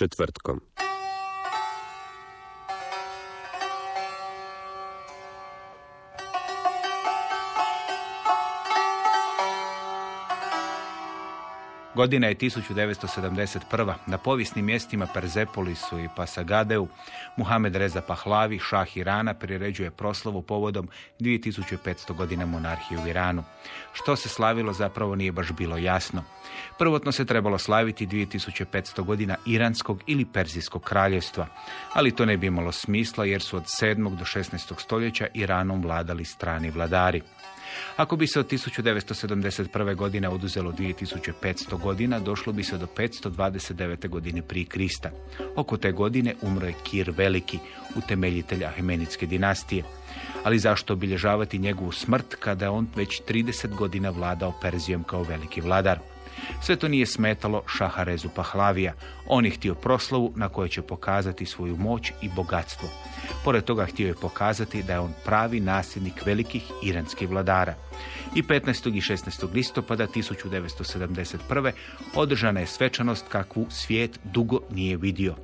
Četvrtkom. Godina je 1971. Na povijesnim mjestima Perzepolisu i Pasagadeu Muhamed Reza Pahlavi, šah Irana, priređuje proslavu povodom 2500 godina monarhije u Iranu. Što se slavilo zapravo nije baš bilo jasno. Prvotno se trebalo slaviti 2500 godina Iranskog ili Perzijskog kraljevstva, ali to ne bi imalo smisla jer su od 7. do 16. stoljeća Iranom vladali strani vladari. Ako bi se od 1971. godine oduzelo 2500 godina, došlo bi se do 529. godine prije Krista. Oko te godine umro je Kir Veliki, utemeljitelj Ahemenidske dinastije. Ali zašto obilježavati njegovu smrt kada je on već 30 godina vladao Perzijom kao veliki vladar? Sve to nije smetalo Šaharezu Pahlavija. On je htio proslavu na kojoj će pokazati svoju moć i bogatstvo. Pored toga htio je pokazati da je on pravi nasljednik velikih iranskih vladara. I 15. i 16. listopada 1971. održana je svečanost kakvu svijet dugo nije vidio.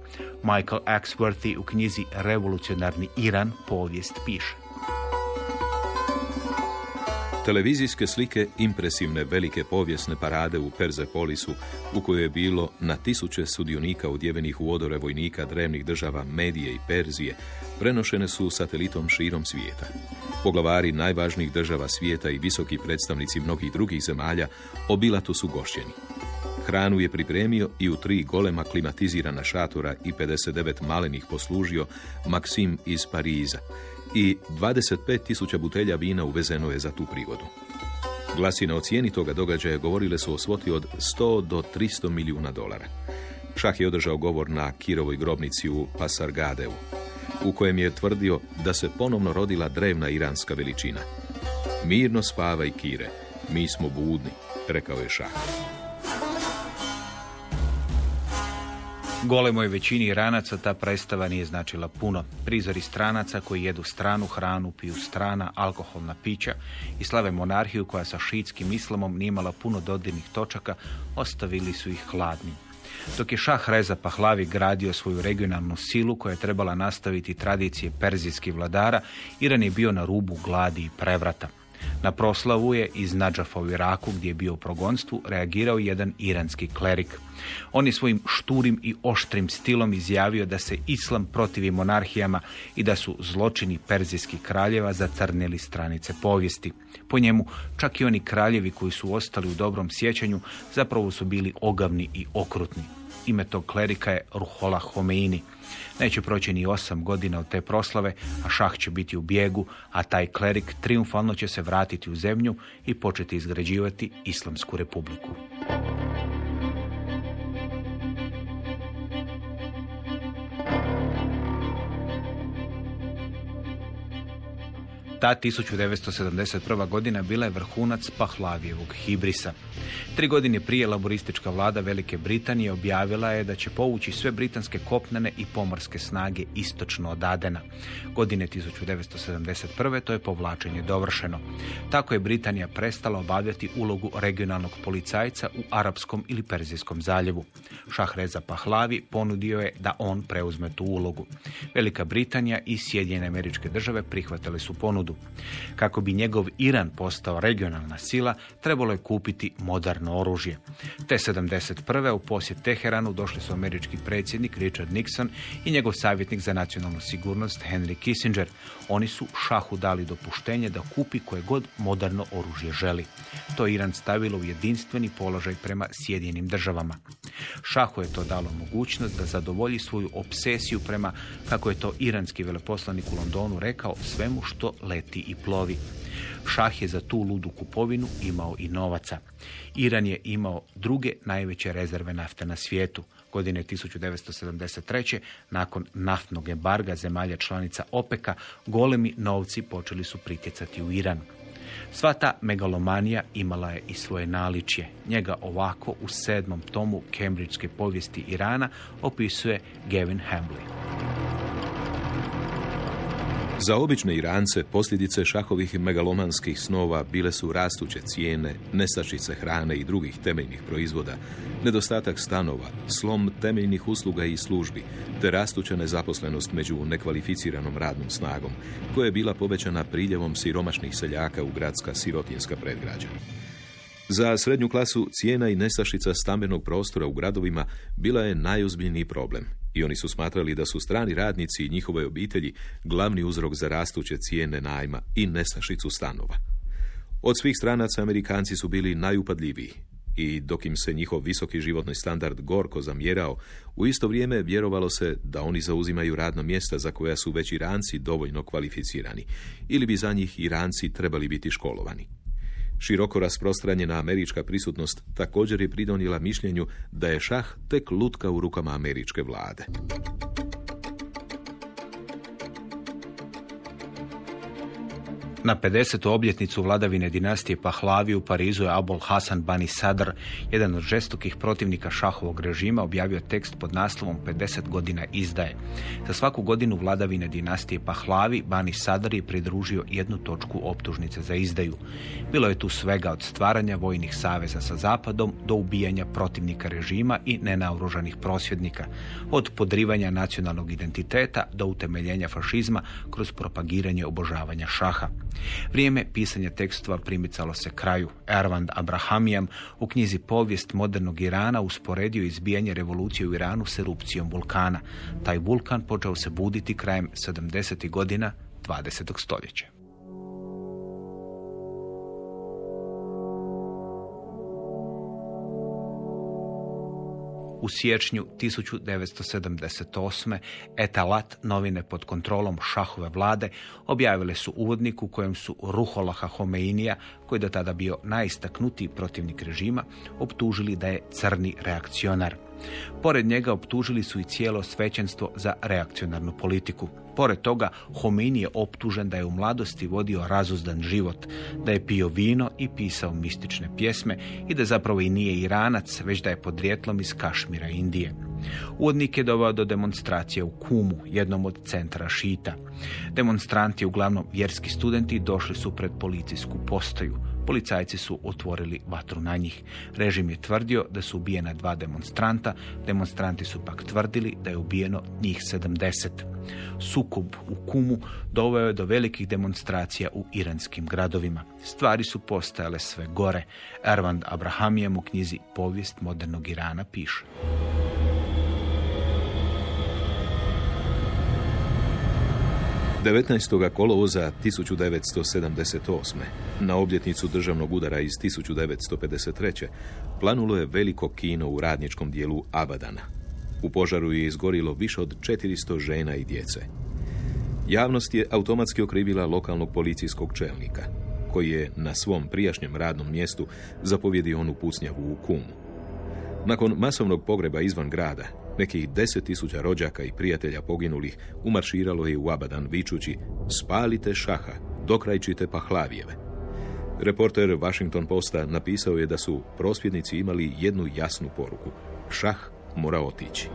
Michael Axworthy u knjizi Revolucionarni Iran povijest piše. Televizijske slike impresivne velike povijesne parade u Perzepolisu, u kojoj je bilo na tisuće sudionika udjevenih u odore vojnika drevnih država Medije i Perzije, prenošene su satelitom širom svijeta. Poglavari najvažnijih država svijeta i visoki predstavnici mnogih drugih zemalja obilato su gošćeni. Hranu je pripremio i u tri golema klimatizirana šatora i 59 malenih poslužio Maksim iz Pariza i 25 tisuća butelja vina uvezeno je za tu prigodu. Glasine o cijeni toga događaja govorile su o svoti od 100 do 300 milijuna dolara. Šah je održao govor na Kirovoj grobnici u Pasargadeu, u kojem je tvrdio da se ponovno rodila drevna iranska veličina. Mirno spavaj Kire, mi smo budni, rekao je šah. Golemoj većini Iranaca ta predstava nije značila puno. Prizori stranaca koji jedu stranu hranu, piju strana, alkoholna pića i slave monarhiju koja sa šiitskim islamom nije imala puno dodirnih točaka, ostavili su ih hladnim. Dok je šah Reza Pahlavi gradio svoju regionalnu silu koja je trebala nastaviti tradicije perzijskih vladara, Iran je bio na rubu gladi i prevrata. Na proslavu je iz Nadžafa u Iraku, gdje je bio u progonstvu, reagirao jedan iranski klerik. On je svojim šturim i oštrim stilom izjavio da se islam protivi monarhijama i da su zločini perzijskih kraljeva zacrnili stranice povijesti. Po njemu, čak i oni kraljevi koji su ostali u dobrom sjećanju zapravo su bili ogavni i okrutni. Ime tog klerika je Ruhola Homeini. Neće proći ni osam godina od te proslave, a šah će biti u bijegu, a taj klerik triumfalno će se vratiti u zemlju i početi izgrađivati Islamsku republiku. Ta 1971. godina bila je vrhunac Pahlavijevog hibrisa. Tri godine prije laboristička vlada Velike Britanije objavila je da će povući sve britanske kopnene i pomorske snage istočno od Adena. Godine 1971. to je povlačenje dovršeno. Tako je Britanija prestala obavljati ulogu regionalnog policajca u Arapskom ili Perzijskom zaljevu. Šah Reza Pahlavi ponudio je da on preuzme tu ulogu. Velika Britanija i Sjedinjene američke države prihvatile su ponudu. Kako bi njegov Iran postao regionalna sila, trebalo je kupiti moderno oružje. Te 71. u posjet Teheranu došli su američki predsjednik Richard Nixon i njegov savjetnik za nacionalnu sigurnost Henry Kissinger. Oni su šahu dali dopuštenje da kupi koje god moderno oružje želi. To Iran stavilo u jedinstveni položaj prema Sjedinjenim državama. Šahu je to dalo mogućnost da zadovolji svoju obsesiju prema, kako je to iranski veleposlanik u Londonu rekao, svemu što leti i plovi. Šah je za tu ludu kupovinu imao i novaca. Iran je imao druge najveće rezerve nafte na svijetu. Godine 1973. nakon naftnog embarga zemalja članica OPEC-a, golemi novci počeli su pritjecati u Iran. Sva ta megalomanija imala je i svoje naličje. Njega ovako u sedmom tomu Kembridžske povijesti Irana opisuje Gavin Hambley. Za obične Irance posljedice šahovih megalomanskih snova bile su rastuće cijene, nestašice hrane i drugih temeljnih proizvoda, nedostatak stanova, slom temeljnih usluga i službi, te rastuća nezaposlenost među nekvalificiranom radnom snagom, koja je bila povećana priljevom siromašnih seljaka u gradska sirotinska predgrađa. Za srednju klasu cijena i nestašica stambenog prostora u gradovima bila je najozbiljniji problem i oni su smatrali da su strani radnici i njihove obitelji glavni uzrok za rastuće cijene najma i nestašicu stanova. Od svih stranaca Amerikanci su bili najupadljiviji i dok im se njihov visoki životni standard gorko zamjerao, u isto vrijeme vjerovalo se da oni zauzimaju radna mjesta za koja su već Iranci dovoljno kvalificirani ili bi za njih Iranci trebali biti školovani. Široko rasprostranjena američka prisutnost također je pridonijela mišljenju da je šah tek lutka u rukama američke vlade. Na 50. obljetnicu vladavine dinastije Pahlavi u Parizu je Abul Hasan Bani Sadr, jedan od žestokih protivnika šahovog režima, objavio tekst pod naslovom 50 godina izdaje. Za svaku godinu vladavine dinastije Pahlavi Bani Sadr je pridružio jednu točku optužnice za izdaju. Bilo je tu svega od stvaranja vojnih saveza sa Zapadom do ubijanja protivnika režima i nenaoružanih prosvjednika, od podrivanja nacionalnog identiteta do utemeljenja fašizma kroz propagiranje obožavanja šaha. Vrijeme pisanja tekstova primicalo se kraju. Ervand Abrahamijam u knjizi Povijest modernog Irana usporedio izbijanje revolucije u Iranu s erupcijom vulkana. Taj vulkan počeo se buditi krajem 70. godina 20. stoljeća. U siječnju 1978. Etalat, novine pod kontrolom šahove vlade, objavile su uvodnik u kojem su Ruholaha Homeinija, koji do tada bio najistaknutiji protivnik režima, optužili da je crni reakcionar. Pored njega optužili su i cijelo svećenstvo za reakcionarnu politiku. Pored toga, Homeini je optužen da je u mladosti vodio razuzdan život, da je pio vino i pisao mistične pjesme i da zapravo i nije Iranac, već da je podrijetlom iz Kašmira, Indije. Uvodnik je doveo do demonstracije u Kumu, jednom od centra Šita. Demonstranti, uglavnom vjerski studenti, došli su pred policijsku postaju. Policajci su otvorili vatru na njih. Režim je tvrdio da su ubijena dva demonstranta, demonstranti su pak tvrdili da je ubijeno njih 70. Sukob u Kumu doveo je do velikih demonstracija u iranskim gradovima. Stvari su postajale sve gore. Ervand Abrahamijem u knjizi Povijest modernog Irana piše. 19. kolovoza 1978. na obljetnicu državnog udara iz 1953. planulo je veliko kino u radničkom dijelu Abadana. U požaru je izgorilo više od 400 žena i djece. Javnost je automatski okrivila lokalnog policijskog čelnika, koji je na svom prijašnjem radnom mjestu zapovjedio onu pucnjavu u Kumu. Nakon masovnog pogreba izvan grada, Nekih deset tisuća rođaka i prijatelja poginulih umarširalo je u Abadan vičući spalite šaha, dokrajčite pahlavijeve. Reporter Washington Posta napisao je da su prosvjednici imali jednu jasnu poruku. Šah mora otići.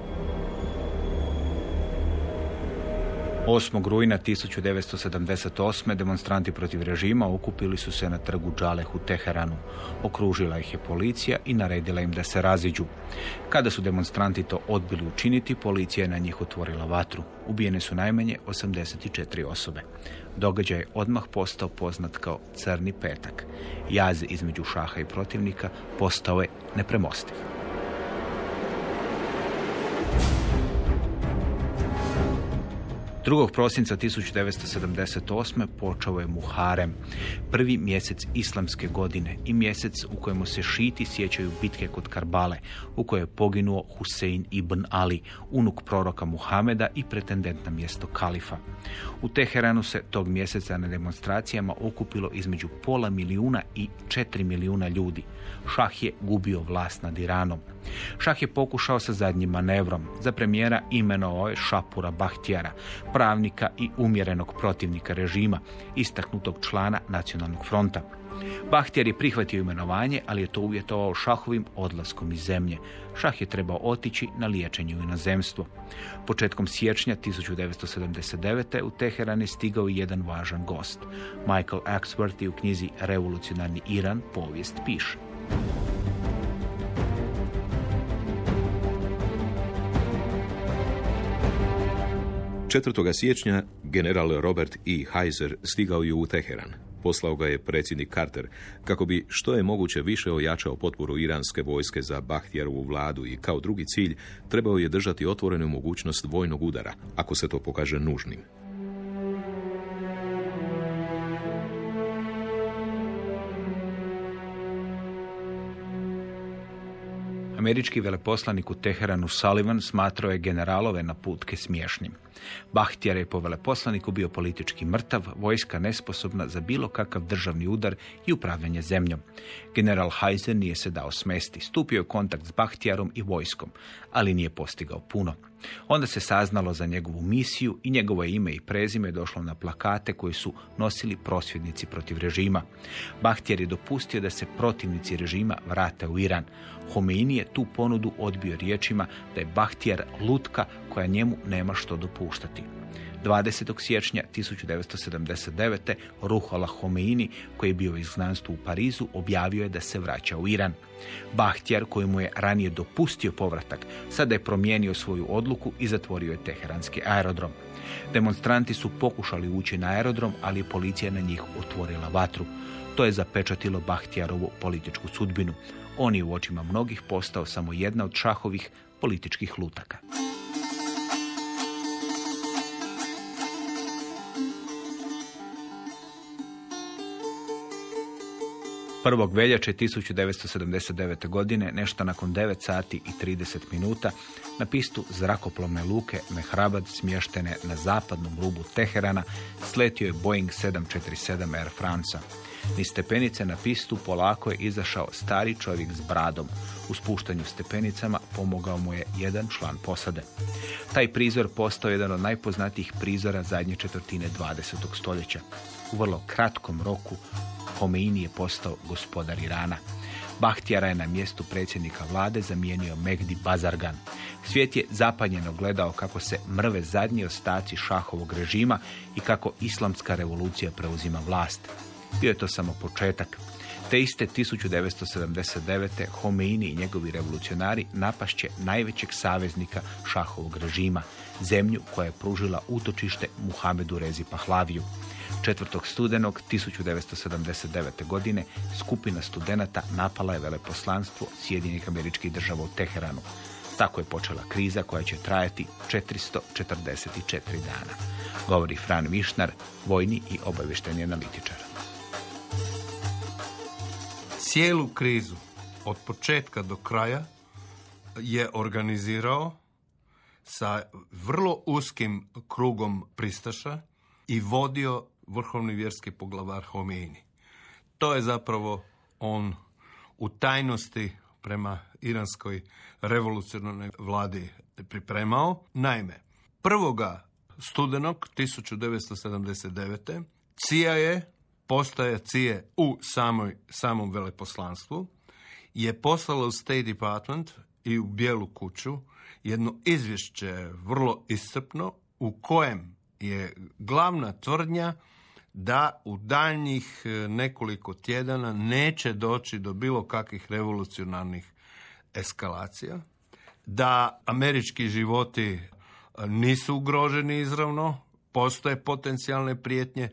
8. rujna 1978. demonstranti protiv režima okupili su se na trgu Džaleh u Teheranu. Okružila ih je policija i naredila im da se raziđu. Kada su demonstranti to odbili učiniti, policija je na njih otvorila vatru. Ubijene su najmanje 84 osobe. Događaj je odmah postao poznat kao Crni petak. Jaz između šaha i protivnika postao je nepremostiv. 2. prosinca 1978. počeo je Muharem, prvi mjesec islamske godine i mjesec u kojemu se šiti sjećaju bitke kod Karbale, u kojoj je poginuo Husein ibn Ali, unuk proroka Muhameda i pretendent na mjesto kalifa. U Teheranu se tog mjeseca na demonstracijama okupilo između pola milijuna i četiri milijuna ljudi. Šah je gubio vlast nad Iranom. Šah je pokušao sa zadnjim manevrom. Za premijera imenovao je Šapura Bahtijara, pravnika i umjerenog protivnika režima, istaknutog člana Nacionalnog fronta. Bahtjar je prihvatio imenovanje, ali je to uvjetovao šahovim odlaskom iz zemlje. Šah je trebao otići na liječenje u inozemstvo. Početkom siječnja 1979. u Teheran je stigao i jedan važan gost. Michael Axworthy u knjizi Revolucionarni Iran povijest piše. 4. siječnja general Robert E. Heiser stigao je u Teheran. Poslao ga je predsjednik Carter kako bi što je moguće više ojačao potporu iranske vojske za Bahtijarovu vladu i kao drugi cilj trebao je držati otvorenu mogućnost vojnog udara, ako se to pokaže nužnim. Američki veleposlanik u Teheranu Sullivan smatrao je generalove naputke smiješnim. Bahtjar je po veleposlaniku bio politički mrtav, vojska nesposobna za bilo kakav državni udar i upravljanje zemljom. General Heiser nije se dao smesti, stupio je kontakt s Bahtjarom i vojskom, ali nije postigao puno. Onda se saznalo za njegovu misiju i njegovo ime i prezime došlo na plakate koje su nosili prosvjednici protiv režima. Bahtjar je dopustio da se protivnici režima vrate u Iran. Homeini je tu ponudu odbio riječima da je Bahtjar lutka koja njemu nema što dopuštati. 20. siječnja 1979. Ruhola Homeini, koji je bio u izgnanstvu u Parizu, objavio je da se vraća u Iran. Bahtjar, koji mu je ranije dopustio povratak, sada je promijenio svoju odluku i zatvorio je teheranski aerodrom. Demonstranti su pokušali ući na aerodrom, ali je policija na njih otvorila vatru. To je zapečatilo Bahtjarovu političku sudbinu. On je u očima mnogih postao samo jedna od šahovih političkih lutaka. 1. veljače 1979. godine, nešto nakon 9 sati i 30 minuta, na pistu zrakoplovne luke Mehrabad smještene na zapadnom rubu Teherana sletio je Boeing 747 Air France. Ni stepenice na pistu polako je izašao stari čovjek s bradom. U spuštanju stepenicama pomogao mu je jedan član posade. Taj prizor postao jedan od najpoznatijih prizora zadnje četvrtine 20. stoljeća. U vrlo kratkom roku Homeini je postao gospodar Irana. Bahtijara je na mjestu predsjednika vlade zamijenio Megdi Bazargan. Svijet je zapanjeno gledao kako se mrve zadnji ostaci šahovog režima i kako islamska revolucija preuzima vlast. Bio je to samo početak. Te iste 1979. Homeini i njegovi revolucionari napašće najvećeg saveznika šahovog režima, zemlju koja je pružila utočište Muhamedu Rezi Pahlaviju. 4. studenog 1979. godine skupina studenata napala je veleposlanstvo Sjedinjenih američkih država u Teheranu. Tako je počela kriza koja će trajati 444 dana. Govori Fran Višnar, vojni i obavješteni analitičar. Cijelu krizu od početka do kraja je organizirao sa vrlo uskim krugom pristaša i vodio vrhovni vjerski poglavar Homeini. To je zapravo on u tajnosti prema iranskoj revolucionarnoj vladi pripremao. Naime, prvoga studenog 1979. CIA je, postaje CIA u samoj, samom veleposlanstvu, je poslala u State Department i u Bijelu kuću jedno izvješće vrlo iscrpno u kojem je glavna tvrdnja da u daljnjih e, nekoliko tjedana neće doći do bilo kakvih revolucionarnih eskalacija, da američki životi e, nisu ugroženi izravno, postoje potencijalne prijetnje,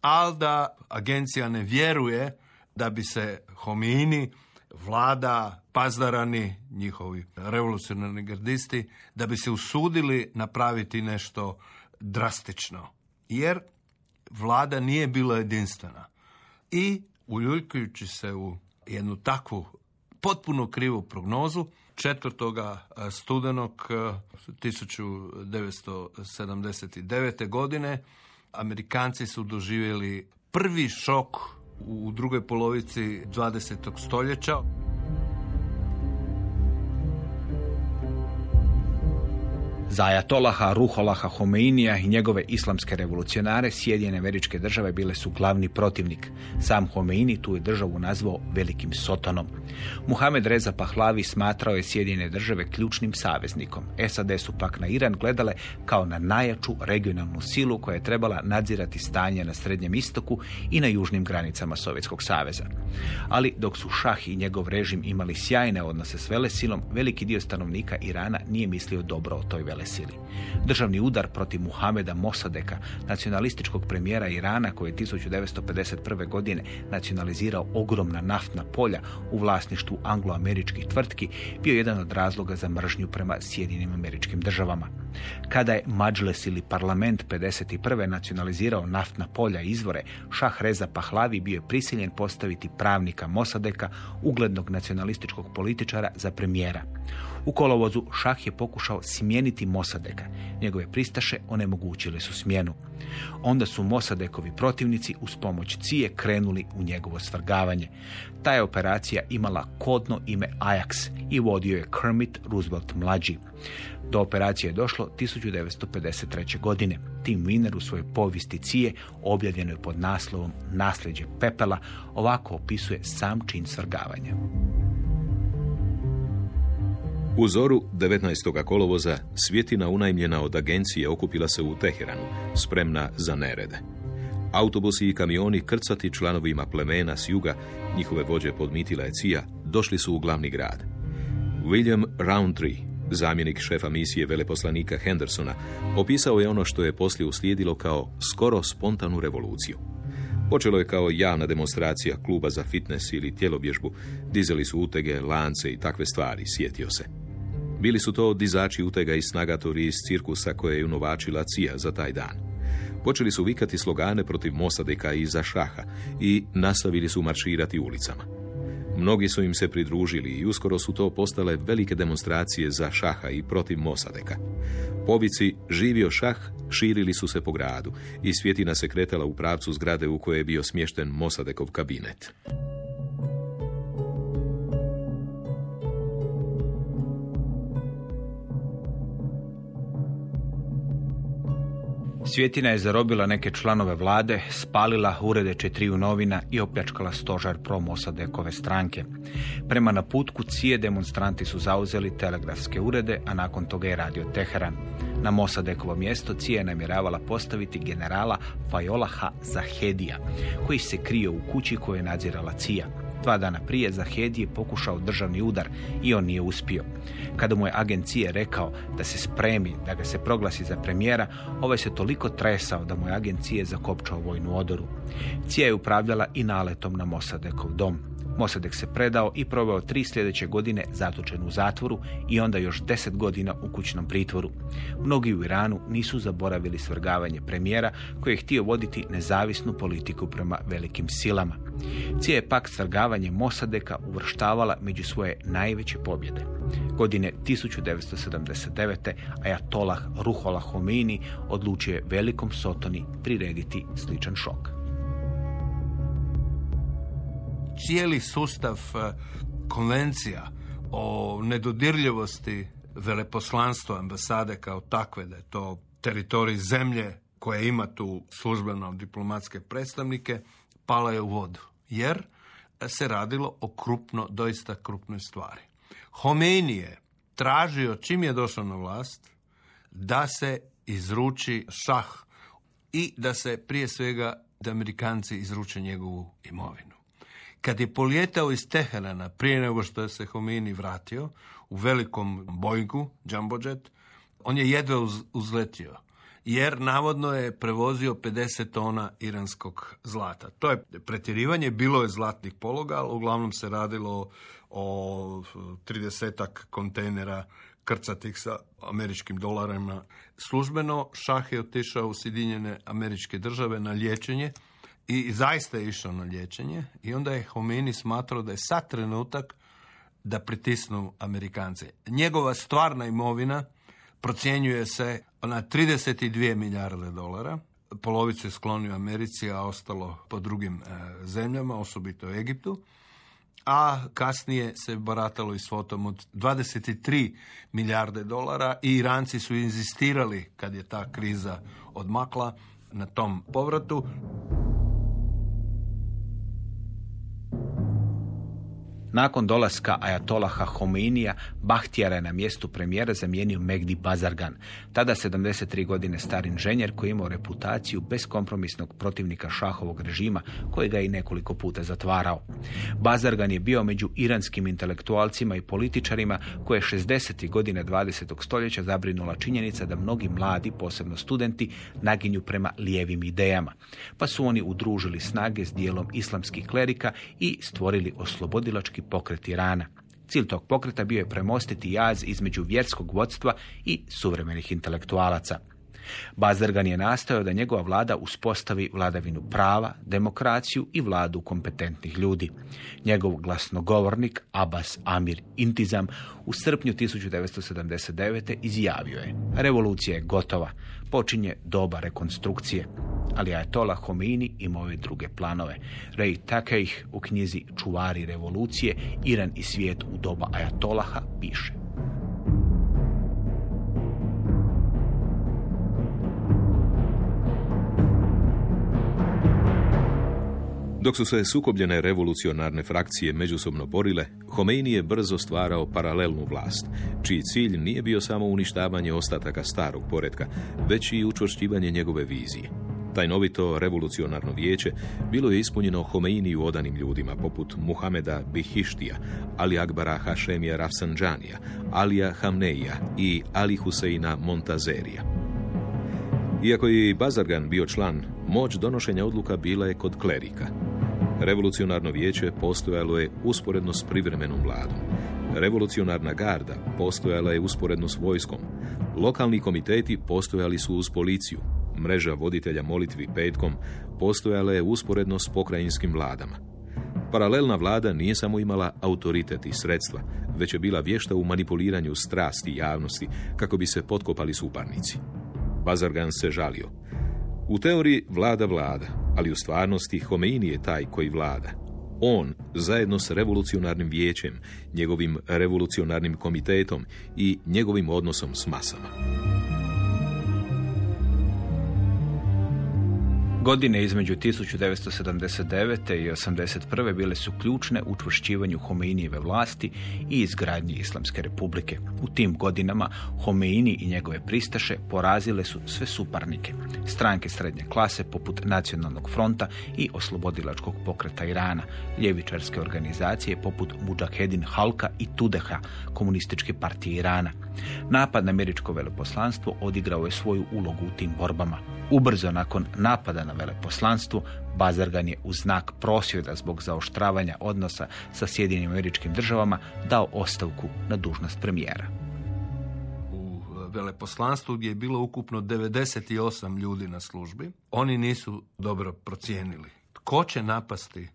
ali da agencija ne vjeruje da bi se homini, vlada, pazdarani, njihovi revolucionarni gardisti, da bi se usudili napraviti nešto drastično. Jer vlada nije bila jedinstvena. I uljuljkujući se u jednu takvu potpuno krivu prognozu, 4. studenog 1979. godine Amerikanci su doživjeli prvi šok u drugoj polovici 20. stoljeća. Za Ajatolaha Ruholaha Homeinija i njegove islamske revolucionare Sjedinjene američke države bile su glavni protivnik. Sam Homeini tu je državu nazvao velikim sotonom. Muhamed Reza Pahlavi smatrao je Sjedinjene države ključnim saveznikom. SAD su pak na Iran gledale kao na najjaču regionalnu silu koja je trebala nadzirati stanje na Srednjem istoku i na južnim granicama Sovjetskog saveza. Ali dok su Šah i njegov režim imali sjajne odnose s velesilom, veliki dio stanovnika Irana nije mislio dobro o toj velesili. Državni udar protiv Muhameda Mosadeka, nacionalističkog premijera Irana koji je 1951. godine nacionalizirao ogromna naftna polja u vlasništvu angloameričkih tvrtki, bio jedan od razloga za mržnju prema Sjedinim američkim državama. Kada je Mađles ili parlament 51. nacionalizirao naftna polja i izvore, Šah Reza Pahlavi bio je prisiljen postaviti pravnika Mosadeka, uglednog nacionalističkog političara, za premijera. U kolovozu Šah je pokušao smijeniti Mosadeka. Njegove pristaše onemogućile su smjenu. Onda su Mosadekovi protivnici uz pomoć Cije krenuli u njegovo svrgavanje. Ta je operacija imala kodno ime Ajax i vodio je Kermit Roosevelt mlađi. Do operacije je došlo 1953. godine. Tim Wiener u svojoj povijesti Cije, objavljenoj pod naslovom Nasljeđe pepela, ovako opisuje sam čin svrgavanja. U zoru 19. kolovoza svjetina unajmljena od agencije okupila se u Teheranu, spremna za nerede. Autobusi i kamioni krcati članovima plemena s juga, njihove vođe podmitila je Cija, došli su u glavni grad. William Roundtree, zamjenik šefa misije veleposlanika Hendersona, opisao je ono što je poslije uslijedilo kao skoro spontanu revoluciju. Počelo je kao javna demonstracija kluba za fitness ili tjelobježbu, dizeli su utege, lance i takve stvari, sjetio se. Bili su to dizači utega i snagatori iz cirkusa koje je unovačila Cija za taj dan. Počeli su vikati slogane protiv Mosadeka i za šaha i nastavili su marširati ulicama. Mnogi su im se pridružili i uskoro su to postale velike demonstracije za šaha i protiv Mosadeka. Povici živio šah širili su se po gradu i svjetina se kretala u pravcu zgrade u kojoj je bio smješten Mosadekov kabinet. Svjetina je zarobila neke članove vlade, spalila urede četriju novina i opljačkala stožar promosadekove stranke. Prema naputku cije demonstranti su zauzeli telegrafske urede, a nakon toga je radio Teheran. Na Mosadekovo mjesto cija je namjeravala postaviti generala Fajolaha Zahedija, koji se krio u kući koju je nadzirala cija. Dva dana prije Zahedi je pokušao državni udar i on nije uspio. Kada mu je agencije rekao da se spremi, da ga se proglasi za premijera, ovaj se toliko tresao da mu je agencije zakopčao vojnu odoru. Cija je upravljala i naletom na Mosadekov dom. Mosadek se predao i proveo tri sljedeće godine zatočen u zatvoru i onda još deset godina u kućnom pritvoru. Mnogi u Iranu nisu zaboravili svrgavanje premijera koji je htio voditi nezavisnu politiku prema velikim silama. Cija je pak svrgavanje Mosadeka uvrštavala među svoje najveće pobjede. Godine 1979. Ajatolah Ruhola Homeini odlučio velikom Sotoni prirediti sličan šok. Cijeli sustav e, konvencija o nedodirljivosti veleposlanstva ambasade kao takve, da je to teritorij zemlje koja ima tu službeno diplomatske predstavnike, pala je u vodu. Jer se radilo o krupno, doista krupnoj stvari. Homeini je tražio, čim je došao na vlast, da se izruči šah i da se prije svega da Amerikanci izruče njegovu imovinu. Kad je polijetao iz Teherana prije nego što je se Homini vratio u velikom Boeingu, Jumbo Jet, on je jedva uz, uzletio jer navodno je prevozio 50 tona iranskog zlata. To je pretjerivanje, bilo je zlatnih pologa, ali uglavnom se radilo o 30 kontejnera krcatih sa američkim dolarima. Službeno šah je otišao u Sjedinjene američke države na liječenje i zaista je išao na liječenje i onda je Homeni smatrao da je sad trenutak da pritisnu Amerikance. Njegova stvarna imovina procjenjuje se na 32 milijarde dolara. Polovicu je sklonio Americi, a ostalo po drugim e, zemljama, osobito Egiptu. A kasnije se baratalo i s fotom od 23 milijarde dolara i Iranci su inzistirali kad je ta kriza odmakla na tom povratu. Nakon dolaska Ajatolaha Homeinija, Bahtijara je na mjestu premijera zamijenio Megdi Bazargan, tada 73 godine star inženjer koji imao reputaciju beskompromisnog protivnika šahovog režima, koji ga je i nekoliko puta zatvarao. Bazargan je bio među iranskim intelektualcima i političarima koje je 60. godine 20. stoljeća zabrinula činjenica da mnogi mladi, posebno studenti, naginju prema lijevim idejama. Pa su oni udružili snage s dijelom islamskih klerika i stvorili oslobodilački pokret Irana. Cilj tog pokreta bio je premostiti jaz između vjerskog vodstva i suvremenih intelektualaca. Bazargan je nastojao da njegova vlada uspostavi vladavinu prava, demokraciju i vladu kompetentnih ljudi. Njegov glasnogovornik Abbas Amir Intizam u srpnju 1979. izjavio je Revolucija je gotova, počinje doba rekonstrukcije. Ali Ajatola Homeini imao je druge planove. Rej Takeih u knjizi Čuvari revolucije, Iran i svijet u doba Ajatolaha piše. Dok su se sukobljene revolucionarne frakcije međusobno borile, Homeini je brzo stvarao paralelnu vlast, čiji cilj nije bio samo uništavanje ostataka starog poretka, već i učvršćivanje njegove vizije. Tajnovito revolucionarno vijeće bilo je ispunjeno Homeini u odanim ljudima poput Muhameda Bihištija, Ali Akbara Hašemija Rafsanđanija, Alija Hamneija i Ali Huseina Montazerija. Iako je Bazargan bio član, moć donošenja odluka bila je kod klerika. Revolucionarno vijeće postojalo je usporedno s privremenom vladom. Revolucionarna garda postojala je usporedno s vojskom. Lokalni komiteti postojali su uz policiju. Mreža voditelja molitvi petkom postojala je usporedno s pokrajinskim vladama. Paralelna vlada nije samo imala autoritet i sredstva, već je bila vješta u manipuliranju strasti javnosti kako bi se potkopali suparnici. Bazargan se žalio. U teoriji vlada vlada, ali u stvarnosti Homeini je taj koji vlada. On, zajedno s revolucionarnim vijećem, njegovim revolucionarnim komitetom i njegovim odnosom s masama. Godine između 1979. i 81. bile su ključne u čvršćivanju Homeinijeve vlasti i izgradnji Islamske republike. U tim godinama Homeini i njegove pristaše porazile su sve suparnike. Stranke srednje klase poput Nacionalnog fronta i Oslobodilačkog pokreta Irana, ljevičarske organizacije poput Mujahedin Halka i Tudeha, komunističke partije Irana. Napad na američko veleposlanstvo odigrao je svoju ulogu u tim borbama. Ubrzo nakon napada na veleposlanstvo, Bazargan je u znak prosvjeda zbog zaoštravanja odnosa sa Sjedinim američkim državama dao ostavku na dužnost premijera. u veleposlanstvu gdje je bilo ukupno 98 ljudi na službi. Oni nisu dobro procijenili. Tko će napasti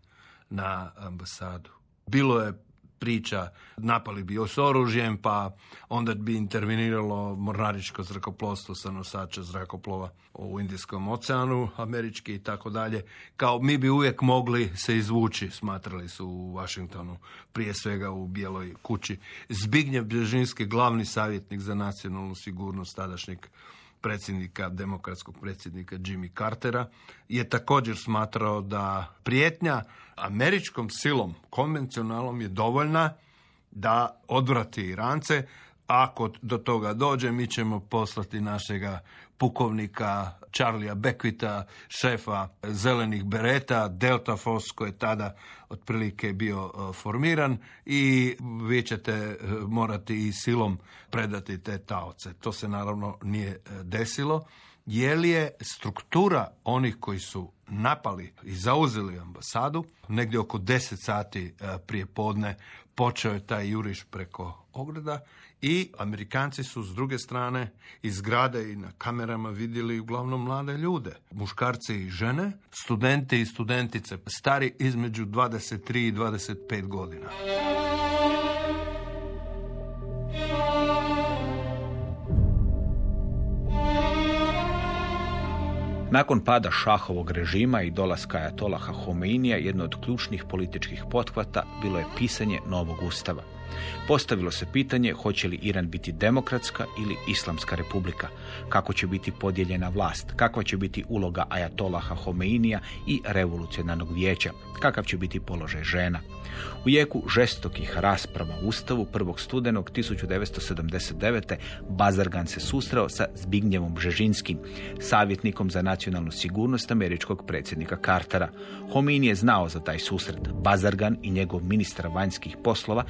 na ambasadu? Bilo je priča, napali bi s oružjem, pa onda bi interveniralo mornaričko zrakoplovstvo sa nosača zrakoplova u Indijskom oceanu, američki i tako dalje. Kao mi bi uvijek mogli se izvući, smatrali su u Washingtonu, prije svega u Bijeloj kući. Zbignjev Bježinski, glavni savjetnik za nacionalnu sigurnost tadašnjeg predsjednika, demokratskog predsjednika Jimmy Cartera, je također smatrao da prijetnja američkom silom, konvencionalnom je dovoljna da odvrati Irance. Ako do toga dođe, mi ćemo poslati našega pukovnika Charlija Bekvita, šefa zelenih bereta, Delta Force koji je tada otprilike bio e, formiran i vi ćete e, morati i silom predati te taoce. To se naravno nije e, desilo. Je li je struktura onih koji su napali i zauzeli ambasadu, negdje oko 10 sati prije podne počeo je taj juriš preko ograda i Amerikanci su s druge strane iz zgrade i na kamerama vidjeli uglavnom mlade ljude, muškarci i žene, studenti i studentice, stari između 23 i 25 godina. Nakon pada šahovog režima i dolaska Ajatolaha Homeinija, jedno od ključnih političkih pothvata bilo je pisanje novog ustava. Postavilo se pitanje hoće li Iran biti demokratska ili islamska republika, kako će biti podijeljena vlast, kakva će biti uloga Ajatolaha Homeinija i revolucionarnog vijeća, kakav će biti položaj žena. U jeku žestokih rasprava u Ustavu 1. studenog 1979. Bazargan se susreo sa Zbignjevom Bžežinskim, savjetnikom za nacionalnu sigurnost američkog predsjednika Cartera. Homin je znao za taj susret. Bazargan i njegov ministar vanjskih poslova,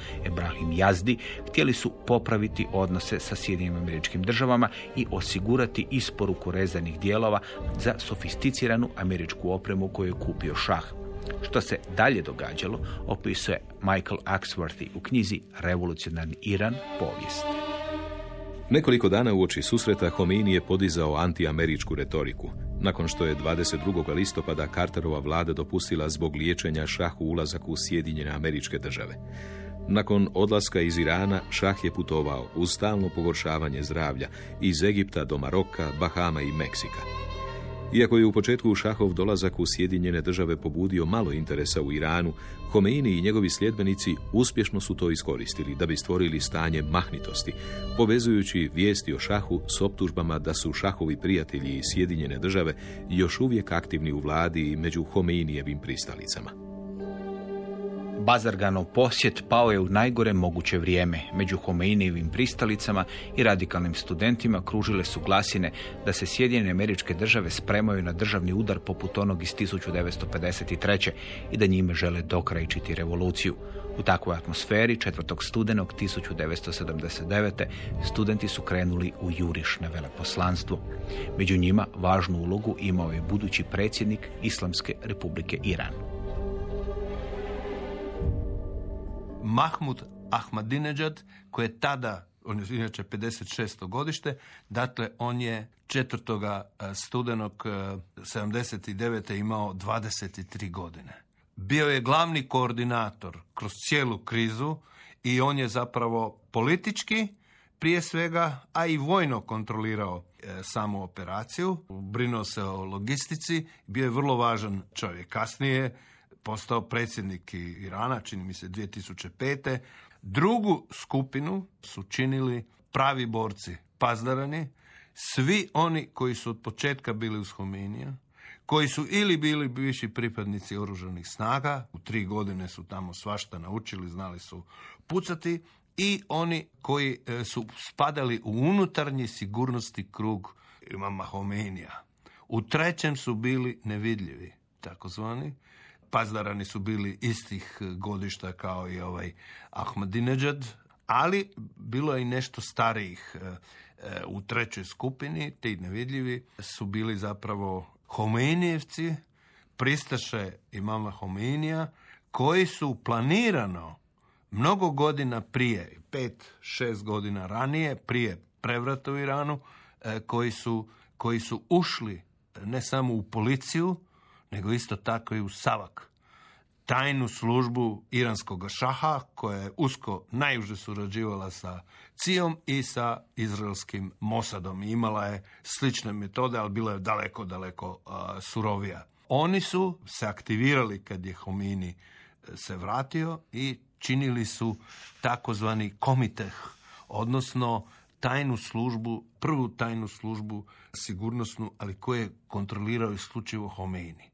Ebrahim Jazdi, htjeli su popraviti odnose sa Sjedinim američkim državama i osigurati isporuku rezanih dijelova za sofisticiranu američku opremu koju je kupio šah. Što se dalje događalo, opisuje Michael Axworthy u knjizi Revolucionarni Iran, povijest. Nekoliko dana uoči susreta Homini je podizao antiameričku retoriku. Nakon što je 22. listopada Carterova vlada dopustila zbog liječenja šahu ulazak u Sjedinjene američke države. Nakon odlaska iz Irana, šah je putovao uz stalno pogoršavanje zdravlja iz Egipta do Maroka, Bahama i Meksika. Iako je u početku šahov dolazak u Sjedinjene države pobudio malo interesa u Iranu, Homeini i njegovi sljedbenici uspješno su to iskoristili da bi stvorili stanje mahnitosti, povezujući vijesti o šahu s optužbama da su šahovi prijatelji iz Sjedinjene države još uvijek aktivni u vladi i među Homeinijevim pristalicama. Bazarganov posjet pao je u najgore moguće vrijeme. Među Homeinijevim pristalicama i radikalnim studentima kružile su glasine da se Sjedinjene američke države spremaju na državni udar poput onog iz 1953. i da njime žele dokrajčiti revoluciju. U takvoj atmosferi 4. studenog 1979. studenti su krenuli u juriš na veleposlanstvo. Među njima važnu ulogu imao je budući predsjednik Islamske republike Iran. Mahmud Ahmadinejad, koji je tada, on je inače 56. godište, dakle on je 4. E, studenog 79. E, imao 23 godine. Bio je glavni koordinator kroz cijelu krizu i on je zapravo politički prije svega, a i vojno kontrolirao e, samu operaciju, brinuo se o logistici, bio je vrlo važan čovjek. Kasnije postao predsjednik Irana, čini mi se 2005. Drugu skupinu su činili pravi borci pazdarani, svi oni koji su od početka bili uz Hominija, koji su ili bili bivši pripadnici oružanih snaga, u tri godine su tamo svašta naučili, znali su pucati, i oni koji e, su spadali u unutarnji sigurnosti krug imama Homenija. U trećem su bili nevidljivi, takozvani, Pazdarani su bili istih godišta kao i ovaj Ahmadinejad, ali bilo je i nešto starijih e, e, u trećoj skupini, ti nevidljivi su bili zapravo Homenijevci, pristaše imama Homenija, koji su planirano mnogo godina prije, pet, šest godina ranije, prije prevrata u Iranu, e, koji su, koji su ušli ne samo u policiju, nego isto tako i u Savak. Tajnu službu iranskog šaha, koja je usko najuže surađivala sa Cijom i sa izraelskim Mosadom. Imala je slične metode, ali bila je daleko, daleko surovija. Oni su se aktivirali kad je Homini e, se vratio i činili su takozvani komiteh, odnosno tajnu službu, prvu tajnu službu sigurnosnu, ali koje je kontrolirao isključivo Homeini.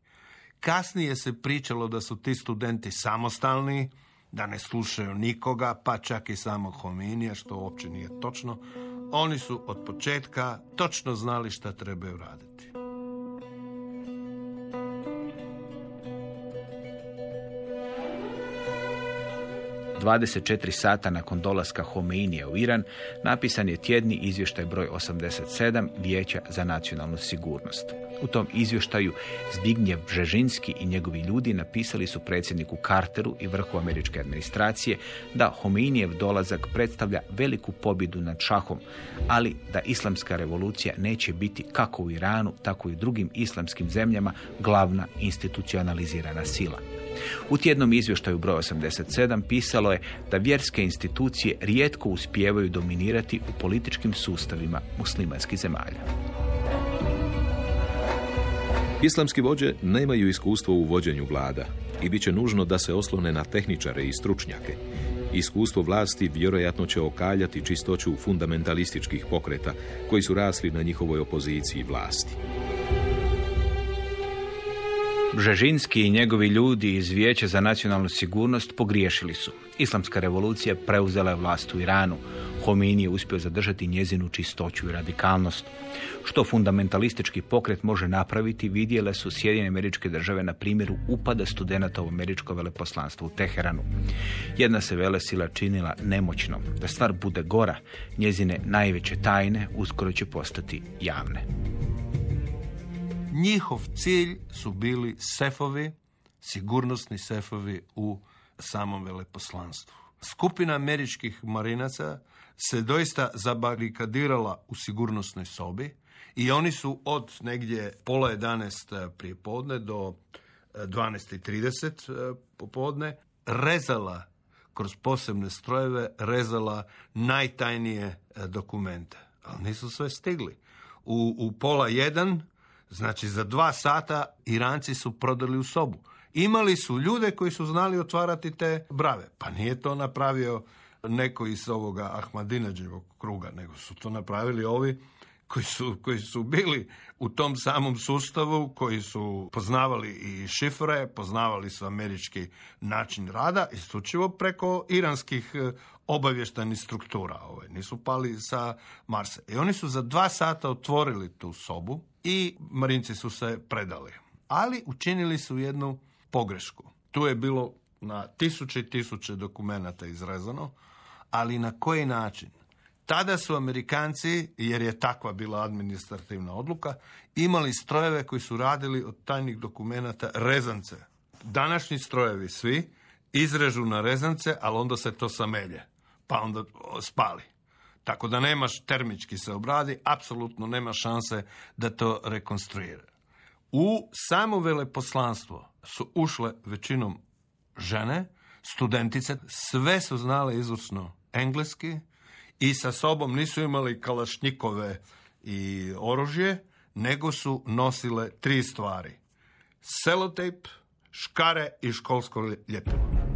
Kasnije se pričalo da su ti studenti samostalni, da ne slušaju nikoga, pa čak i samo Hominija, što uopće nije točno. oni su od početka točno znali šta trebaju raditi. 24 sata nakon dolaska Homeinija u Iran napisan je tjedni izvještaj broj 87 Vijeća za nacionalnu sigurnost. U tom izvještaju Zbignjev Bžežinski i njegovi ljudi napisali su predsjedniku Carteru i vrhu američke administracije da Homeinijev dolazak predstavlja veliku pobjedu nad šahom, ali da islamska revolucija neće biti kako u Iranu, tako i u drugim islamskim zemljama glavna institucionalizirana sila. U tjednom izvještaju broj 87 pisalo je da vjerske institucije rijetko uspijevaju dominirati u političkim sustavima muslimanskih zemalja. Islamski vođe nemaju iskustvo u vođenju vlada i bit će nužno da se oslone na tehničare i stručnjake. Iskustvo vlasti vjerojatno će okaljati čistoću fundamentalističkih pokreta koji su rasli na njihovoj opoziciji vlasti. Bžežinski i njegovi ljudi iz Vijeća za nacionalnu sigurnost pogriješili su. Islamska revolucija preuzela je vlast u Iranu. Homini je uspio zadržati njezinu čistoću i radikalnost. Što fundamentalistički pokret može napraviti vidjele su Sjedinjene američke države na primjeru upada studenata u američko veleposlanstvo u Teheranu. Jedna se velesila činila nemoćnom. Da stvar bude gora, njezine najveće tajne uskoro će postati javne. Njihov cilj su bili sefovi, sigurnosni sefovi u samom veleposlanstvu. Skupina američkih marinaca se doista zabarikadirala u sigurnosnoj sobi i oni su od negdje pola 11 prije podne do 12.30 popodne rezala kroz posebne strojeve rezala najtajnije dokumente. Ali nisu sve stigli. U, u pola jedan Znači, za dva sata Iranci su prodali u sobu. Imali su ljude koji su znali otvarati te brave. Pa nije to napravio neko iz ovoga Ahmadineđevog kruga, nego su to napravili ovi koji su, koji su bili u tom samom sustavu, koji su poznavali i šifre, poznavali su američki način rada, isključivo preko iranskih e, obavještajnih struktura. Ovaj, nisu pali sa Marsa. I oni su za dva sata otvorili tu sobu i Marinci su se predali. Ali učinili su jednu pogrešku. Tu je bilo na tisuće i tisuće dokumenata izrezano, ali na koji način? Tada su Amerikanci, jer je takva bila administrativna odluka, imali strojeve koji su radili od tajnih dokumenata rezance. Današnji strojevi svi izrežu na rezance, ali onda se to samelje, pa onda spali. Tako da nemaš termički se obradi, apsolutno nema šanse da to rekonstruira. U samo veleposlanstvo su ušle većinom žene, studentice, sve su znale izvrsno engleski i sa sobom nisu imali kalašnjikove i oružje, nego su nosile tri stvari. Selotejp, škare i školsko ljepilo.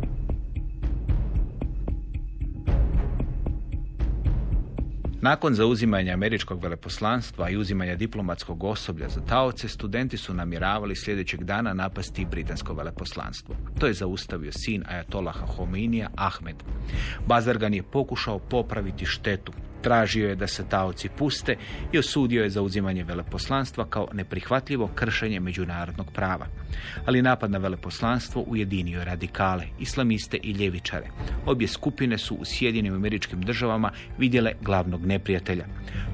Nakon zauzimanja američkog veleposlanstva i uzimanja diplomatskog osoblja za taoce, studenti su namjeravali sljedećeg dana napasti britansko veleposlanstvo. To je zaustavio sin Ajatolaha Hominija, Ahmed. Bazargan je pokušao popraviti štetu Tražio je da se taoci puste i osudio je za uzimanje veleposlanstva kao neprihvatljivo kršenje međunarodnog prava. Ali napad na veleposlanstvo ujedinio je radikale, islamiste i ljevičare. Obje skupine su u Sjedinim američkim državama vidjele glavnog neprijatelja.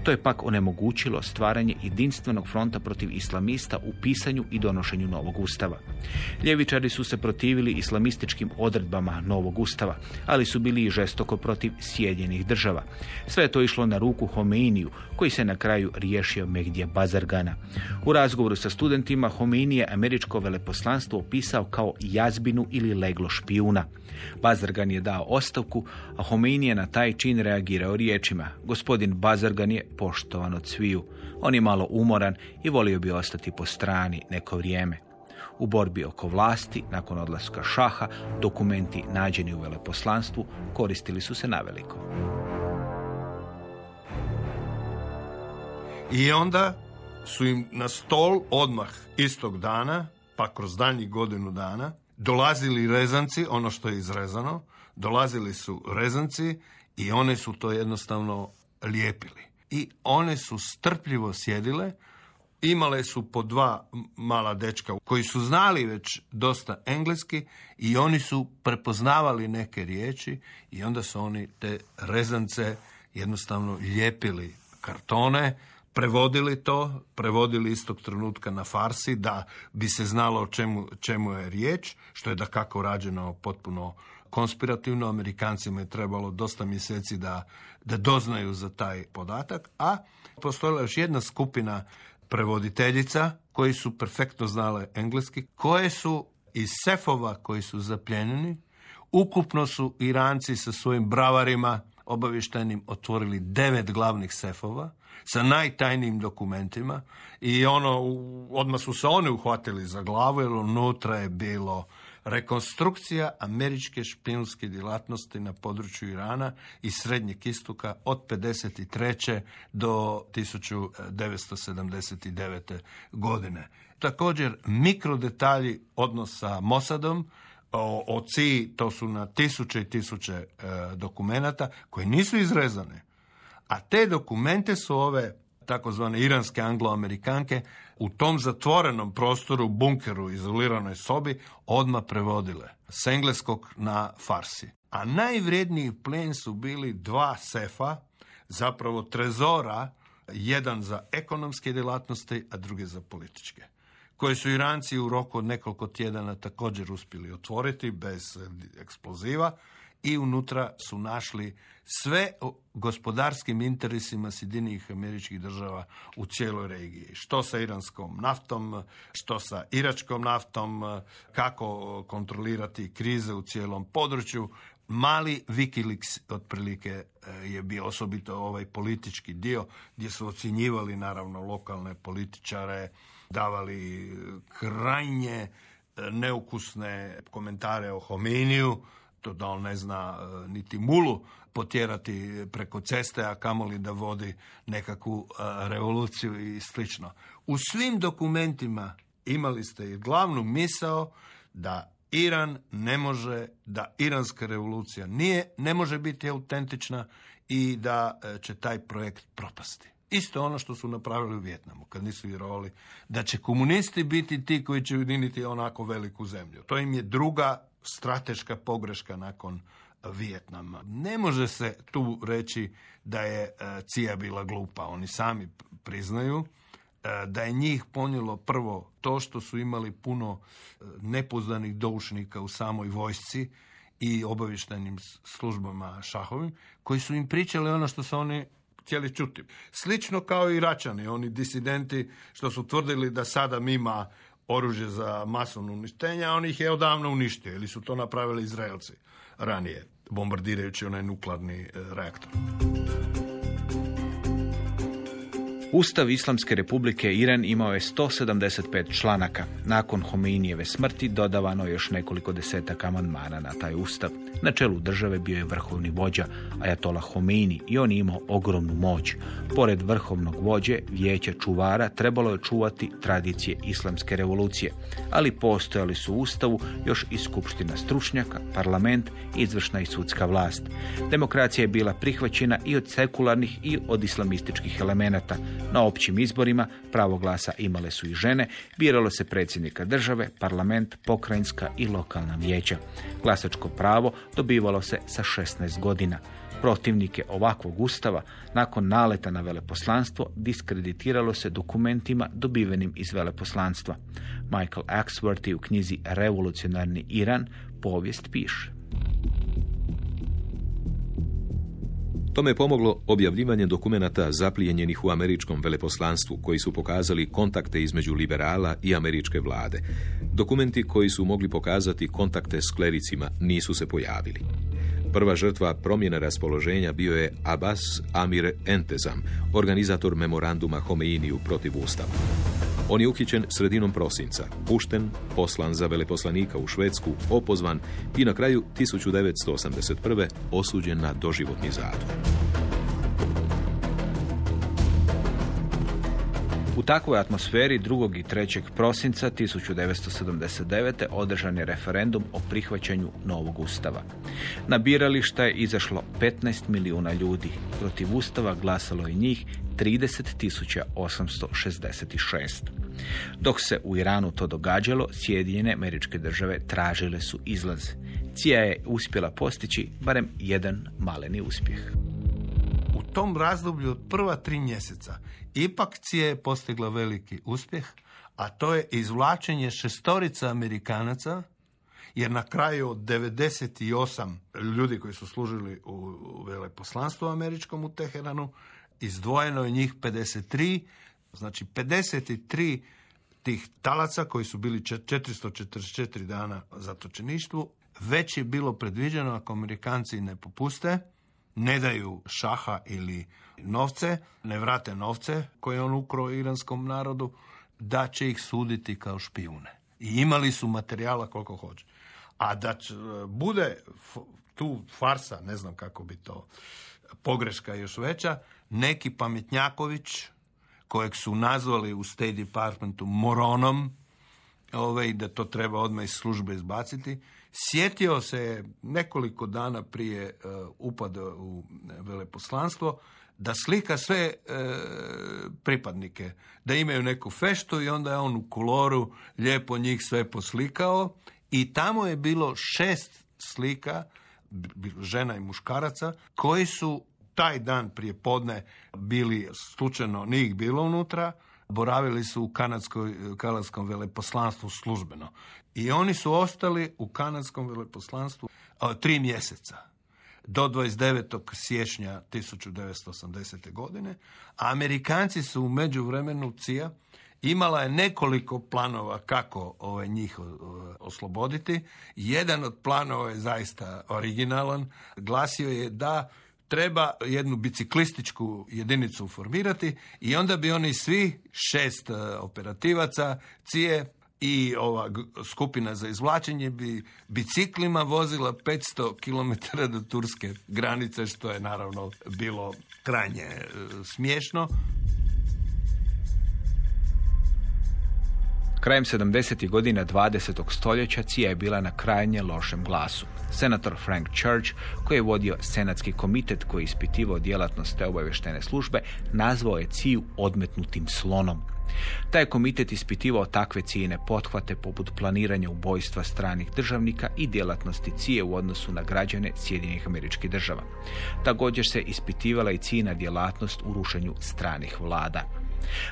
To je pak onemogućilo stvaranje jedinstvenog fronta protiv islamista u pisanju i donošenju novog ustava. Ljevičari su se protivili islamističkim odredbama novog ustava, ali su bili i žestoko protiv Sjedinjenih država. Sve to išlo na ruku Homeiniju, koji se na kraju riješio Megdje Bazargana. U razgovoru sa studentima Homeini je američko veleposlanstvo opisao kao jazbinu ili leglo špijuna. Bazargan je dao ostavku, a Homeini je na taj čin reagirao riječima. Gospodin Bazargan je poštovan od sviju. On je malo umoran i volio bi ostati po strani neko vrijeme. U borbi oko vlasti, nakon odlaska šaha, dokumenti nađeni u veleposlanstvu koristili su se naveliko. I onda su im na stol odmah istog dana, pa kroz daljnjih godinu dana, dolazili rezanci, ono što je izrezano, dolazili su rezanci i oni su to jednostavno lijepili. i one su strpljivo sjedile, imale su po dva mala dečka koji su znali već dosta engleski i oni su prepoznavali neke riječi i onda su oni te rezance jednostavno lijepili kartone, prevodili to, prevodili istog trenutka na farsi da bi se znalo o čemu, čemu je riječ, što je da kako rađeno potpuno konspirativno. Amerikancima je trebalo dosta mjeseci da, da doznaju za taj podatak, a postojala još jedna skupina prevoditeljica koji su perfektno znale engleski, koje su iz sefova koji su zapljenjeni, ukupno su Iranci sa svojim bravarima obavještajnim otvorili devet glavnih sefova sa najtajnijim dokumentima i ono, odmah su se oni uhvatili za glavu jer unutra je bilo rekonstrukcija američke špijunske djelatnosti na području Irana i Srednjeg istoka od 53. do 1979. godine. Također mikrodetalji odnosa sa Mossadom, o, o to su na tisuće i tisuće e, dokumenata koji nisu izrezane. A te dokumente su ove takozvane iranske angloamerikanke u tom zatvorenom prostoru, bunkeru, izoliranoj sobi, odmah prevodile s engleskog na farsi. A najvrijedniji plen su bili dva sefa, zapravo trezora, jedan za ekonomske djelatnosti, a drugi za političke koje su Iranci u roku od nekoliko tjedana također uspjeli otvoriti bez eh, eksploziva i unutra su našli sve gospodarskim interesima Sjedinjenih američkih država u cijeloj regiji. Što sa iranskom naftom, što sa iračkom naftom, kako kontrolirati krize u cijelom području. Mali Wikileaks otprilike eh, je bio osobito ovaj politički dio gdje su ocjenjivali naravno lokalne političare, davali krajnje e, neukusne komentare o Homeniju, to da on ne zna e, niti mulu potjerati preko ceste, a kamoli da vodi nekakvu e, revoluciju i slično. U svim dokumentima imali ste i glavnu misao da Iran ne može, da iranska revolucija nije, ne može biti autentična i da će taj projekt propasti. Isto ono što su napravili u Vjetnamu, kad nisu vjerovali da će komunisti biti ti koji će ujediniti onako veliku zemlju. To im je druga strateška pogreška nakon Vijetnama. Ne može se tu reći da je e, CIA bila glupa. Oni sami priznaju e, da je njih ponijelo prvo to što su imali puno e, nepozdanih doušnika u samoj vojsci i obavještajnim službama šahovim, koji su im pričali ono što su oni htjeli čuti. Slično kao i Račani, oni disidenti što su tvrdili da sada ima oružje za masovno uništenje, a on ih je odavno uništio, ili su to napravili Izraelci ranije, bombardirajući onaj nuklearni e, reaktor. Ustav Islamske republike Iran imao je 175 članaka. Nakon Homeinijeve smrti dodavano je još nekoliko desetaka amandmana na taj ustav. Na čelu države bio je vrhovni vođa Ajatola Homeini i on je imao ogromnu moć. Pored vrhovnog vođe, vijeća čuvara trebalo je čuvati tradicije islamske revolucije, ali postojali su u ustavu još i skupština stručnjaka, parlament, izvršna i sudska vlast. Demokracija je bila prihvaćena i od sekularnih i od islamističkih elemenata. Na općim izborima pravo glasa imale su i žene, biralo se predsjednika države, parlament, pokrajinska i lokalna vijeća. Glasačko pravo dobivalo se sa 16 godina. Protivnike ovakvog ustava nakon naleta na veleposlanstvo diskreditiralo se dokumentima dobivenim iz veleposlanstva. Michael Axworthy u knjizi Revolucionarni Iran povijest piše. Tome je pomoglo objavljivanje dokumenata zaplijenjenih u američkom veleposlanstvu koji su pokazali kontakte između liberala i američke vlade. Dokumenti koji su mogli pokazati kontakte s klericima nisu se pojavili. Prva žrtva promjene raspoloženja bio je Abbas Amir Entezam, organizator memoranduma Homeiniju protiv Ustava. On je uhićen sredinom prosinca, pušten, poslan za veleposlanika u Švedsku, opozvan i na kraju 1981. osuđen na doživotni zatvor. U takvoj atmosferi 2. i 3. prosinca 1979. održan je referendum o prihvaćanju novog ustava. Na birališta je izašlo 15 milijuna ljudi. Protiv ustava glasalo je njih 30.866. Dok se u Iranu to događalo, Sjedinjene američke države tražile su izlaz. Cija je uspjela postići barem jedan maleni uspjeh. Tom razdoblju od prva tri mjeseca ipak Cija je postigla veliki uspjeh, a to je izvlačenje šestorica Amerikanaca, jer na kraju od 98 ljudi koji su služili u veleposlanstvu američkom u Teheranu, izdvojeno je njih 53, znači 53 tih talaca koji su bili 444 dana zatočeništvu, već je bilo predviđeno ako Amerikanci ne popuste, ne daju šaha ili novce, ne vrate novce koje on ukro iranskom narodu, da će ih suditi kao špijune. I imali su materijala koliko hoće. A da će, bude tu farsa, ne znam kako bi to, pogreška još veća, neki pametnjaković, kojeg su nazvali u State Departmentu moronom, ovaj, da to treba odmah iz službe izbaciti, sjetio se nekoliko dana prije uh, upada u veleposlanstvo da slika sve uh, pripadnike, da imaju neku feštu i onda je on u koloru lijepo njih sve poslikao i tamo je bilo šest slika žena i muškaraca koji su taj dan prije podne bili slučajno, nije bilo unutra, boravili su u kanadskoj, kanadskom veleposlanstvu službeno. I oni su ostali u kanadskom veleposlanstvu a, tri mjeseca do 29. siječnja 1980. godine, a Amerikanci su u međuvremenu CIA imala je nekoliko planova kako ovaj, njih osloboditi. Jedan od planova je zaista originalan. Glasio je da treba jednu biciklističku jedinicu formirati i onda bi oni svi šest e, operativaca cije i ova skupina za izvlačenje bi biciklima vozila 500 km do turske granice, što je naravno bilo krajnje e, smiješno. Krajem 70. godina 20. stoljeća Cija je bila na krajnje lošem glasu. Senator Frank Church, koji je vodio senatski komitet koji je ispitivao djelatnost te obavještene službe, nazvao je Ciju odmetnutim slonom. Taj komitet ispitivao takve cijene pothvate poput planiranja ubojstva stranih državnika i djelatnosti cije u odnosu na građane Sjedinjenih američkih država. Također se ispitivala i cijena djelatnost u rušenju stranih vlada.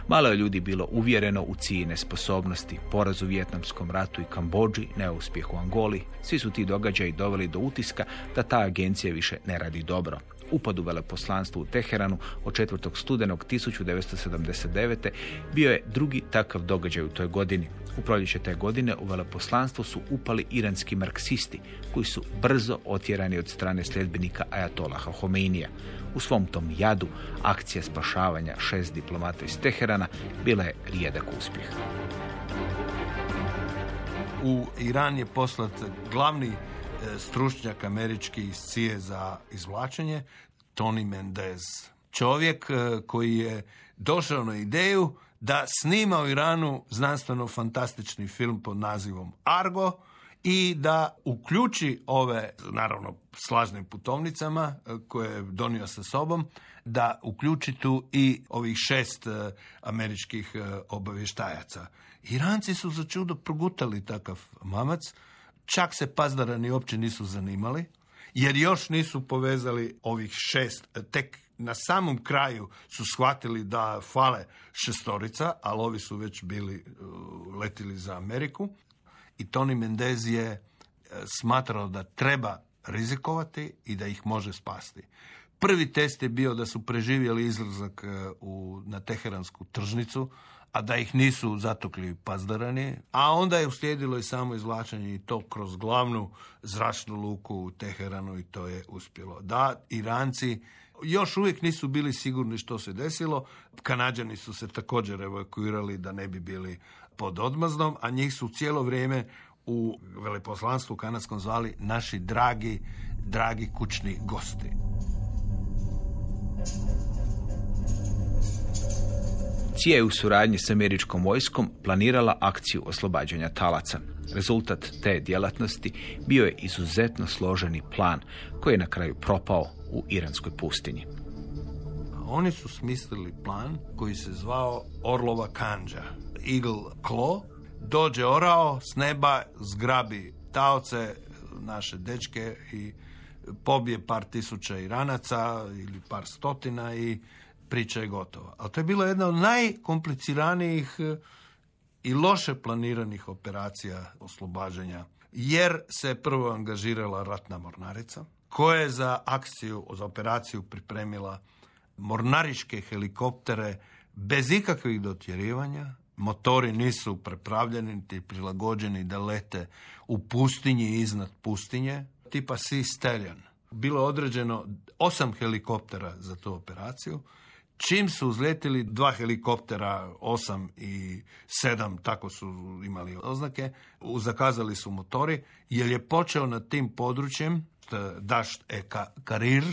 Malo je ljudi bilo uvjereno u cijene sposobnosti, poraz u Vjetnamskom ratu i Kambođi, neuspjeh u Angoli. Svi su ti događaji doveli do utiska da ta agencija više ne radi dobro. Upad u veleposlanstvo u Teheranu od 4. studenog 1979. bio je drugi takav događaj u toj godini. U proljeće te godine u veleposlanstvo su upali iranski marksisti, koji su brzo otjerani od strane sljedbenika Ajatolaha Homeinija. U svom tom jadu akcija spašavanja šest diplomata iz Teherana bila je rijedak uspjeh. U Iran je poslat glavni stručnjak američki iz CIA za izvlačenje, Tony Mendez. Čovjek e, koji je došao na ideju da snima u Iranu znanstveno fantastični film pod nazivom Argo, i da uključi ove, naravno, slažnim putovnicama e, koje je donio sa sobom, da uključi tu i ovih šest e, američkih e, obavještajaca. Iranci su za čudo progutali takav mamac, čak se pazdarani uopće nisu zanimali, jer još nisu povezali ovih šest, tek na samom kraju su shvatili da fale šestorica, ali ovi su već bili letili za Ameriku, i Tony Mendez je e, smatrao da treba rizikovati i da ih može spasti. Prvi test je bio da su preživjeli izlazak e, u, na teheransku tržnicu, a da ih nisu zatukli pazdarani, a onda je uslijedilo i samo izvlačenje i to kroz glavnu zračnu luku u Teheranu i to je uspjelo. Da, Iranci još uvijek nisu bili sigurni što se desilo, Kanađani su se također evakuirali da ne bi bili pod odmaznom, a njih su cijelo vrijeme u veleposlanstvu kanadskom zvali naši dragi, dragi kućni gosti. CIA je u suradnji s američkom vojskom planirala akciju oslobađanja talaca. Rezultat te djelatnosti bio je izuzetno složeni plan koji je na kraju propao u iranskoj pustinji. Oni su smislili plan koji se zvao Orlova kanđa. Eagle Claw dođe orao s neba, zgrabi taoce, naše dečke i pobije par tisuća Iranaca ili par stotina i priča je gotova. Ali to je bila jedna od najkompliciranijih e, i loše planiranih operacija oslobađanja, jer se prvo angažirala ratna mornarica, koja je za akciju, za operaciju pripremila mornariške helikoptere bez ikakvih dotjerivanja, motori nisu prepravljeni niti prilagođeni da lete u pustinji iznad pustinje, tipa Sea Stallion. Bilo određeno osam helikoptera za tu operaciju. Čim su uzletili dva helikoptera, osam i sedam, tako su imali oznake, zakazali su motori, jer je počeo nad tim područjem, Dašt e Karir,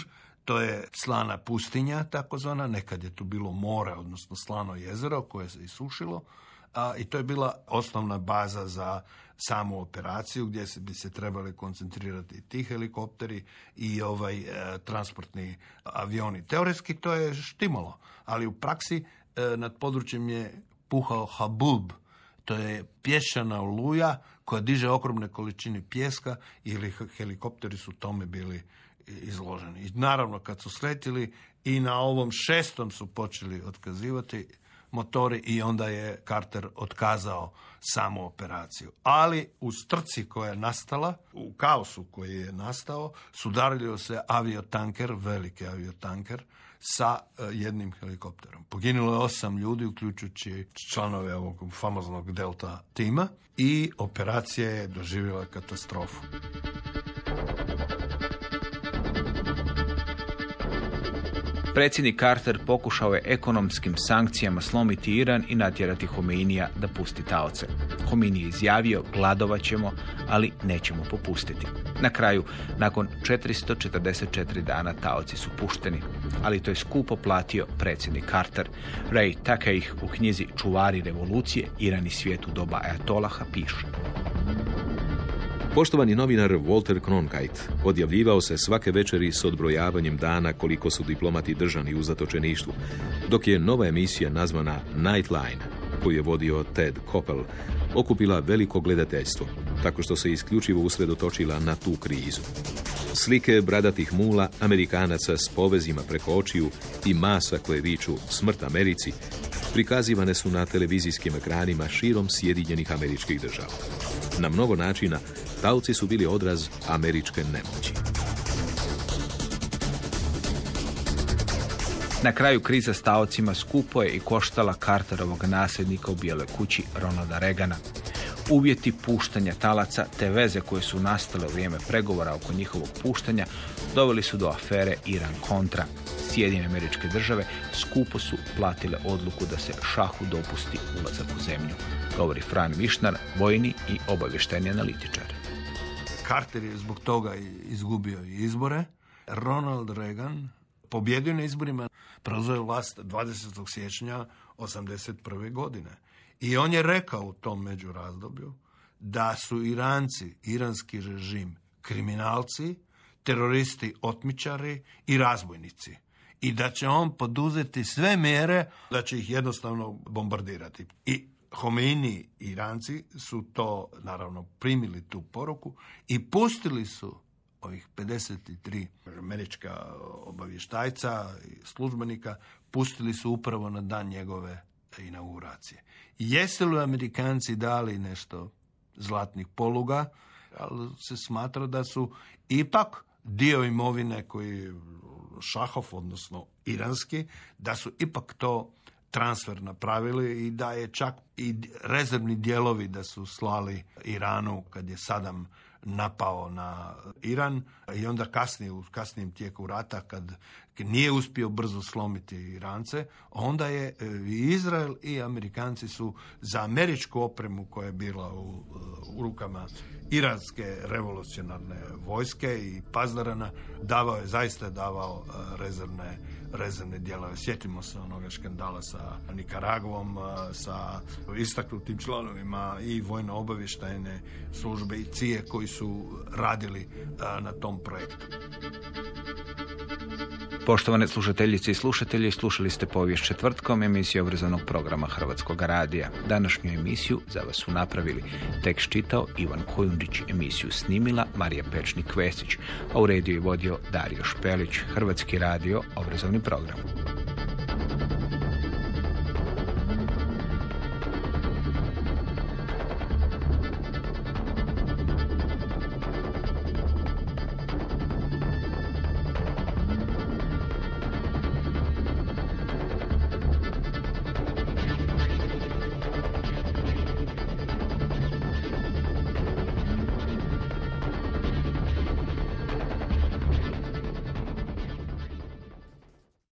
to je slana pustinja, takozvana, nekad je tu bilo more, odnosno slano jezero koje se isušilo, a, i to je bila osnovna baza za samu operaciju gdje se bi se trebali koncentrirati ti helikopteri i ovaj e, transportni avioni. Teoretski to je štimalo, ali u praksi e, nad područjem je puhao Habub, to je pješana oluja koja diže ogromne količine pjeska ili helikopteri su tome bili izloženi. I naravno kad su sletili i na ovom šestom su počeli otkazivati motori i onda je Carter otkazao samu operaciju. Ali u strci koja je nastala, u kaosu koji je nastao, sudario se aviotanker, veliki aviotanker, sa e, jednim helikopterom. Poginulo je osam ljudi, uključujući članove ovog famoznog Delta tima i operacija je doživjela katastrofu. Predsjednik Carter pokušao je ekonomskim sankcijama slomiti Iran i natjerati Homeinija da pusti taoce. Homeini je izjavio, gladovat ćemo, ali nećemo popustiti. Na kraju, nakon 444 dana taoci su pušteni, ali to je skupo platio predsjednik Carter. Ray Takei u knjizi Čuvari revolucije, Iran i svijet u doba Ayatollaha piše. Poštovani novinar Walter Cronkite odjavljivao se svake večeri s odbrojavanjem dana koliko su diplomati držani u zatočeništvu, dok je nova emisija nazvana Nightline, koju je vodio Ted Koppel, okupila veliko gledateljstvo, tako što se isključivo usredotočila na tu krizu. Slike bradatih mula, Amerikanaca s povezima preko očiju i masa koje viču smrt Americi, prikazivane su na televizijskim ekranima širom Sjedinjenih američkih država. Na mnogo načina Talci su bili odraz američke nemoći. Na kraju kriza s taocima skupo je i koštala Carterovog nasljednika u Bijeloj kući Ronalda Regana. Uvjeti puštanja talaca te veze koje su nastale u vrijeme pregovora oko njihovog puštanja doveli su do afere Iran kontra. Sjedinjene američke države skupo su platile odluku da se šahu dopusti ulazak u zemlju, govori Fran Višnar, vojni i obavješteni analitičar. Carter je zbog toga izgubio izbore. Ronald Reagan pobjedio na izborima, preuzeo vlast 20. siječnja 81. godine. I on je rekao u tom međurazdoblju da su Iranci, iranski režim, kriminalci, teroristi, otmičari i razbojnici. I da će on poduzeti sve mjere da će ih jednostavno bombardirati. I Homeini i Iranci su to naravno primili tu poruku i pustili su ovih 53 američka obavještajca i službenika pustili su upravo na dan njegove inauguracije. Jesu li Amerikanci dali nešto zlatnih poluga, ali se smatra da su ipak dio imovine koji Šahov, odnosno iranski, da su ipak to transfer napravili i da je čak i rezervni dijelovi da su slali Iranu kad je Sadam napao na Iran i onda kasnije u kasnijem tijeku rata kad nije uspio brzo slomiti Irance, onda je e, i Izrael i Amerikanci su za američku opremu koja je bila u, u rukama iranske revolucionarne vojske i Pazdarana davao je, zaista je davao e, rezervne, rezervne dijelove. Sjetimo se onoga škandala sa Nikaragvom, e, sa istaknutim članovima i vojno obavještajne službe i cije koji su radili na tom projektu. Poštovane slušateljice i slušatelji, slušali ste povijest četvrtkom emisiju obrazovnog programa Hrvatskog radija. Današnju emisiju za vas su napravili tekst čitao Ivan Kojundić, emisiju snimila Marija Pečnik-Vesić, a u rediju je vodio Dario Špelić, Hrvatski radio, obrazovni program.